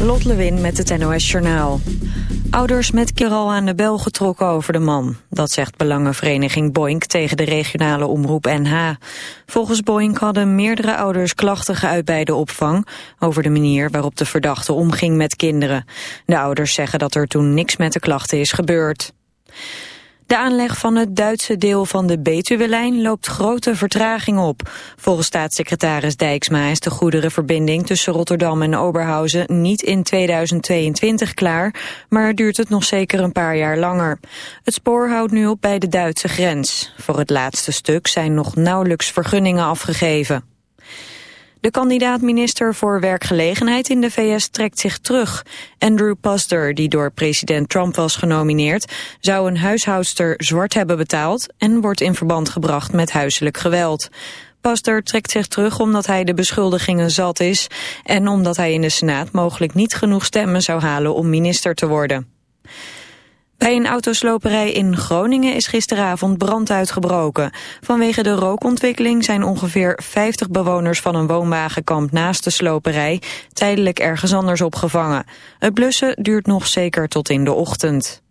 Lot Lewin met het NOS Journaal. Ouders met keer al aan de bel getrokken over de man. Dat zegt belangenvereniging Boink tegen de regionale omroep NH. Volgens Boink hadden meerdere ouders klachten geuit bij de opvang... over de manier waarop de verdachte omging met kinderen. De ouders zeggen dat er toen niks met de klachten is gebeurd. De aanleg van het Duitse deel van de Betuwe-lijn loopt grote vertraging op. Volgens staatssecretaris Dijksma is de goederenverbinding tussen Rotterdam en Oberhausen niet in 2022 klaar, maar duurt het nog zeker een paar jaar langer. Het spoor houdt nu op bij de Duitse grens. Voor het laatste stuk zijn nog nauwelijks vergunningen afgegeven. De kandidaat-minister voor werkgelegenheid in de VS trekt zich terug. Andrew Pastor, die door president Trump was genomineerd, zou een huishoudster zwart hebben betaald en wordt in verband gebracht met huiselijk geweld. Pastor trekt zich terug omdat hij de beschuldigingen zat is en omdat hij in de Senaat mogelijk niet genoeg stemmen zou halen om minister te worden. Bij een autosloperij in Groningen is gisteravond brand uitgebroken. Vanwege de rookontwikkeling zijn ongeveer 50 bewoners van een woonwagenkamp naast de sloperij tijdelijk ergens anders opgevangen. Het blussen duurt nog zeker tot in de ochtend.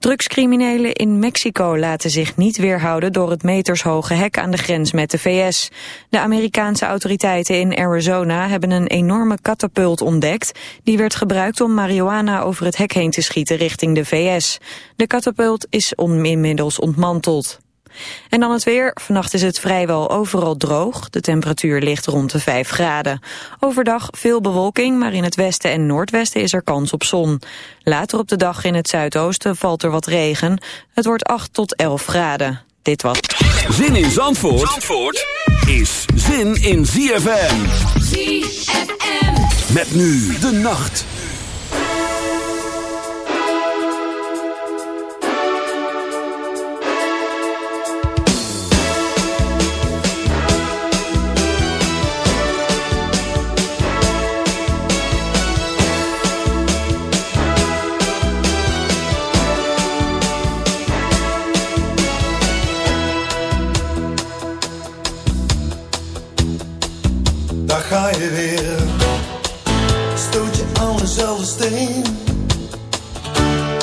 Drugscriminelen in Mexico laten zich niet weerhouden door het metershoge hek aan de grens met de VS. De Amerikaanse autoriteiten in Arizona hebben een enorme katapult ontdekt. Die werd gebruikt om marihuana over het hek heen te schieten richting de VS. De katapult is inmiddels ontmanteld. En dan het weer. Vannacht is het vrijwel overal droog. De temperatuur ligt rond de 5 graden. Overdag veel bewolking, maar in het westen en noordwesten is er kans op zon. Later op de dag in het zuidoosten valt er wat regen. Het wordt 8 tot 11 graden. Dit was... Zin in Zandvoort, Zandvoort is zin in ZFM. ZFM. Met nu de nacht.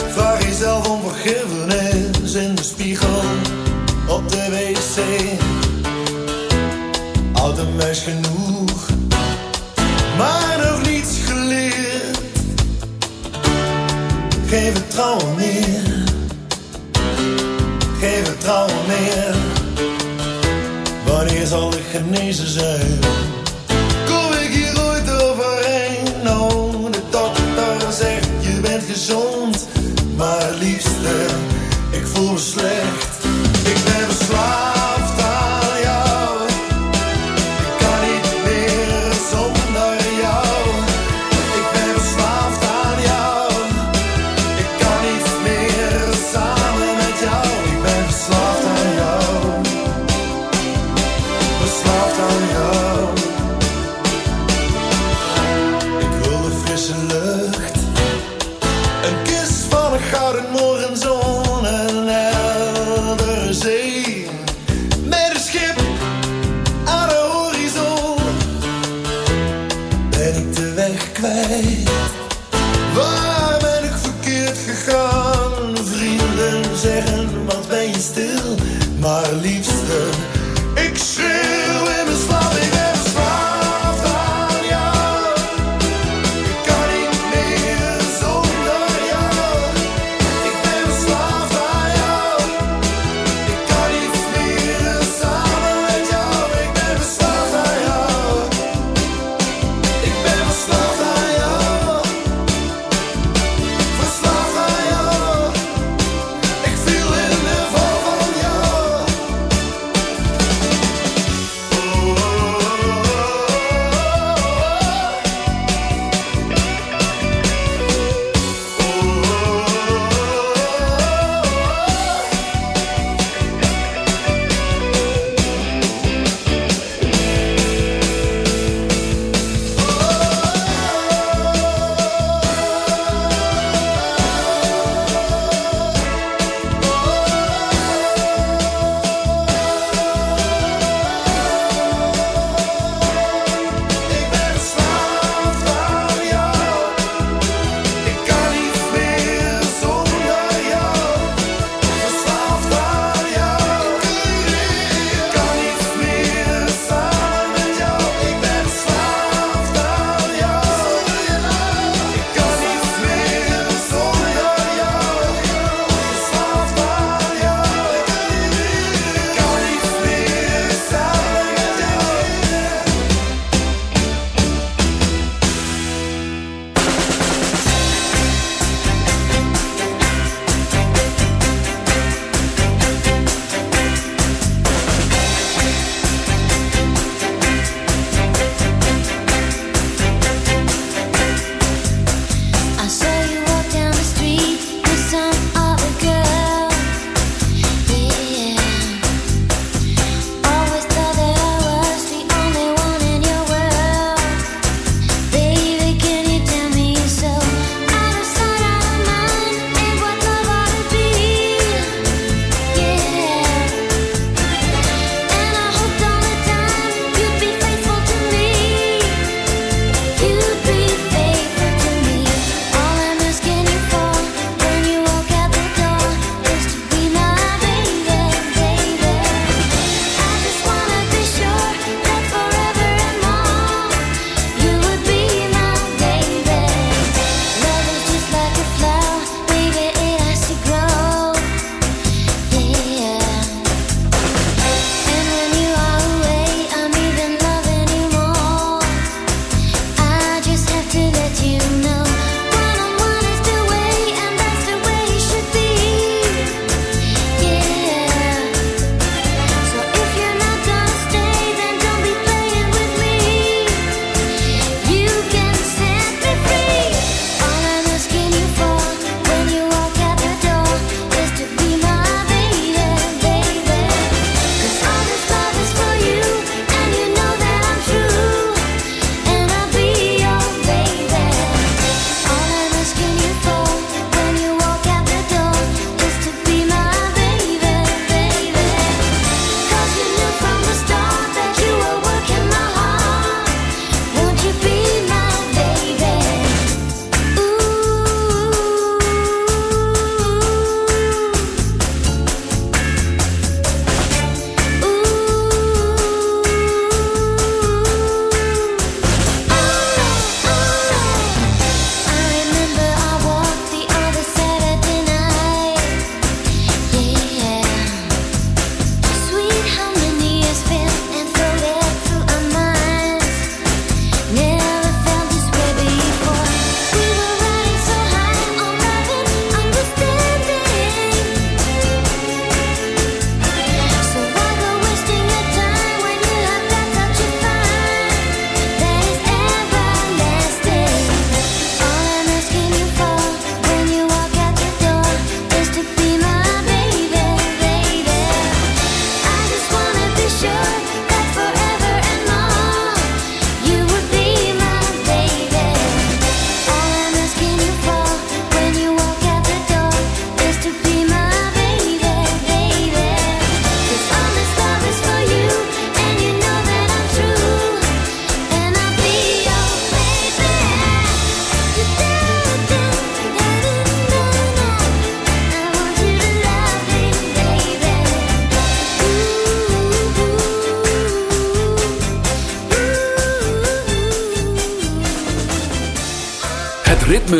Vraag jezelf om vergiffenis in de spiegel op de wc. Oud een meis genoeg, maar nog niets geleerd. Geen vertrouwen meer, geen vertrouwen meer. Wanneer zal ik genezen zijn? de weg kwijt.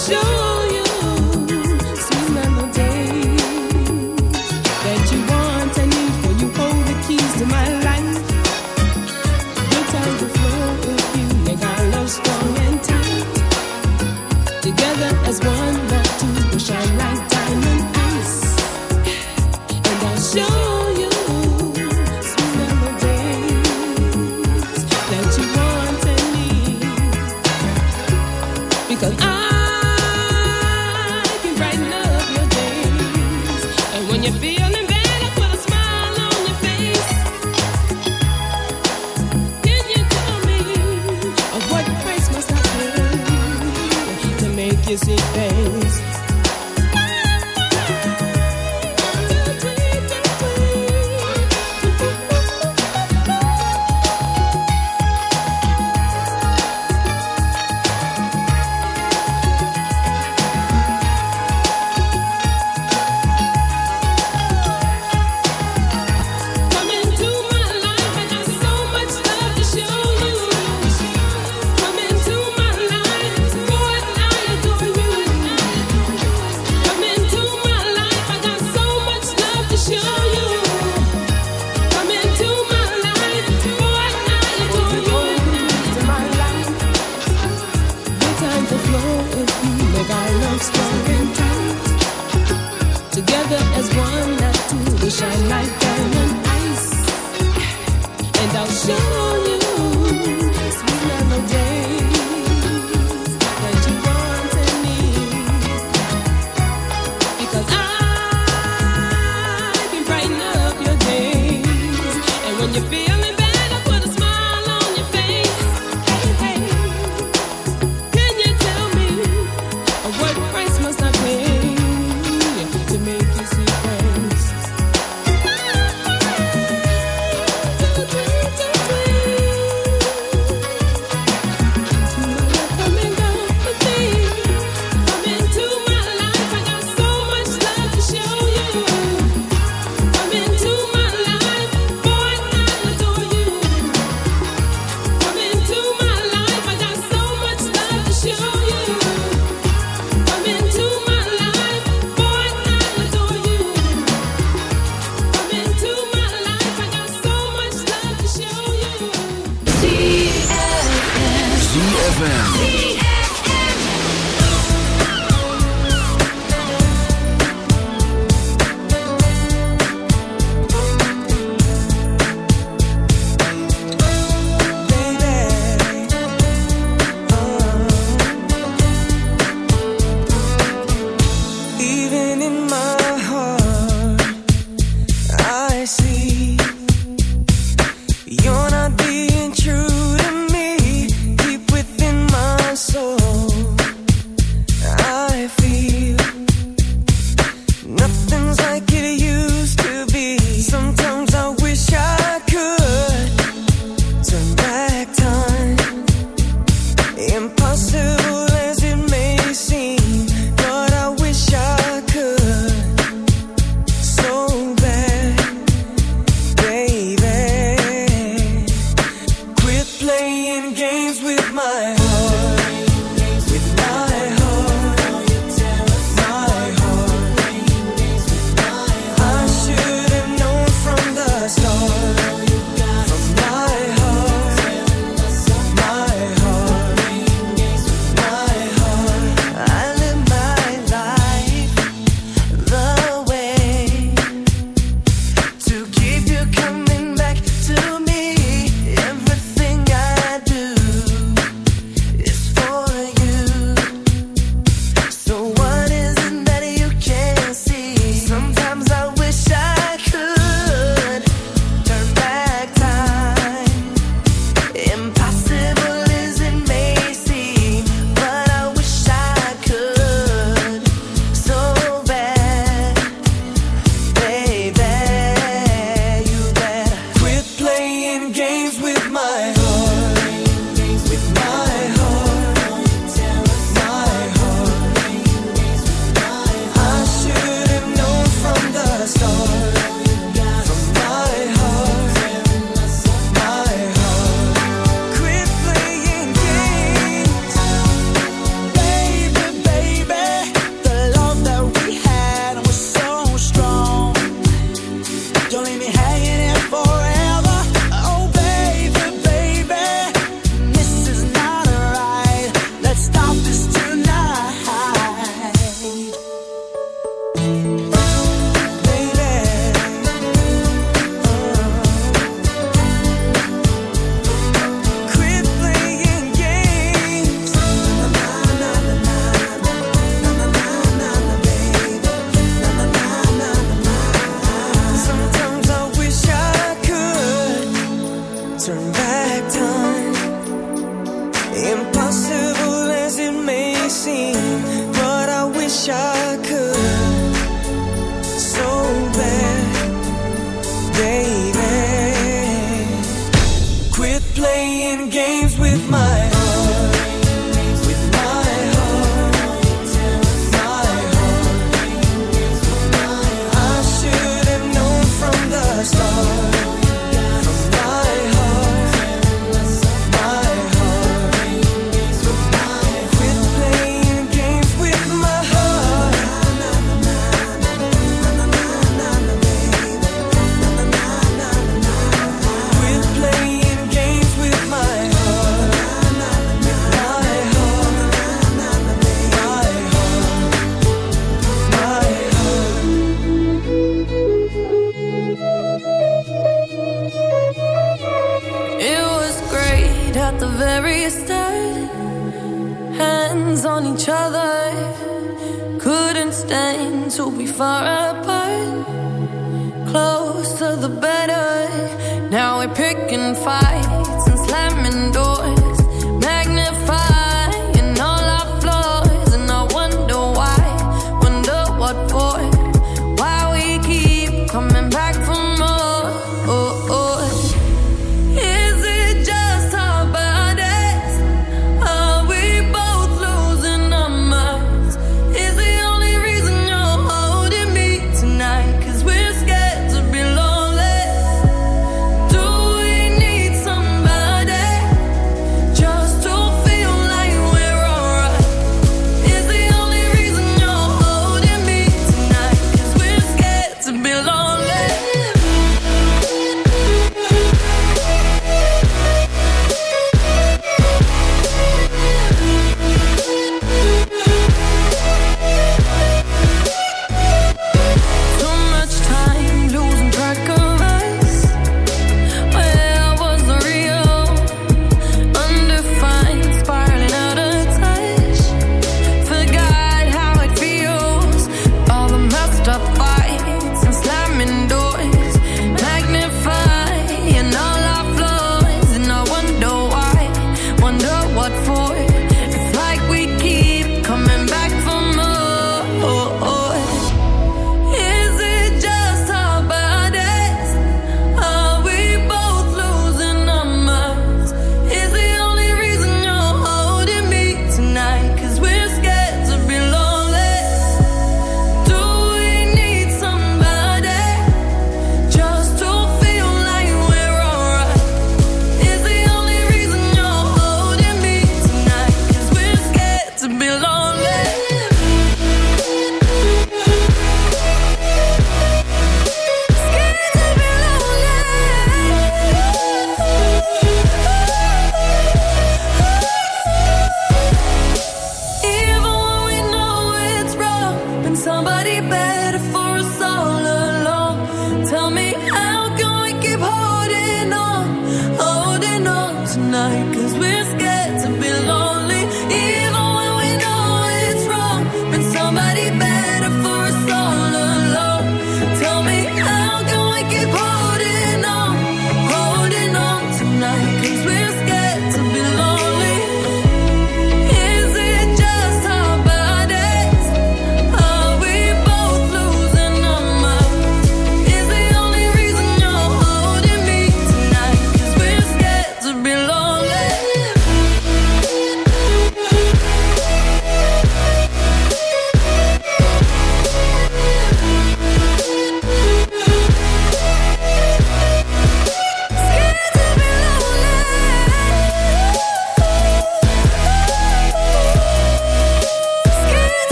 Show.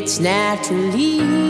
it's naturally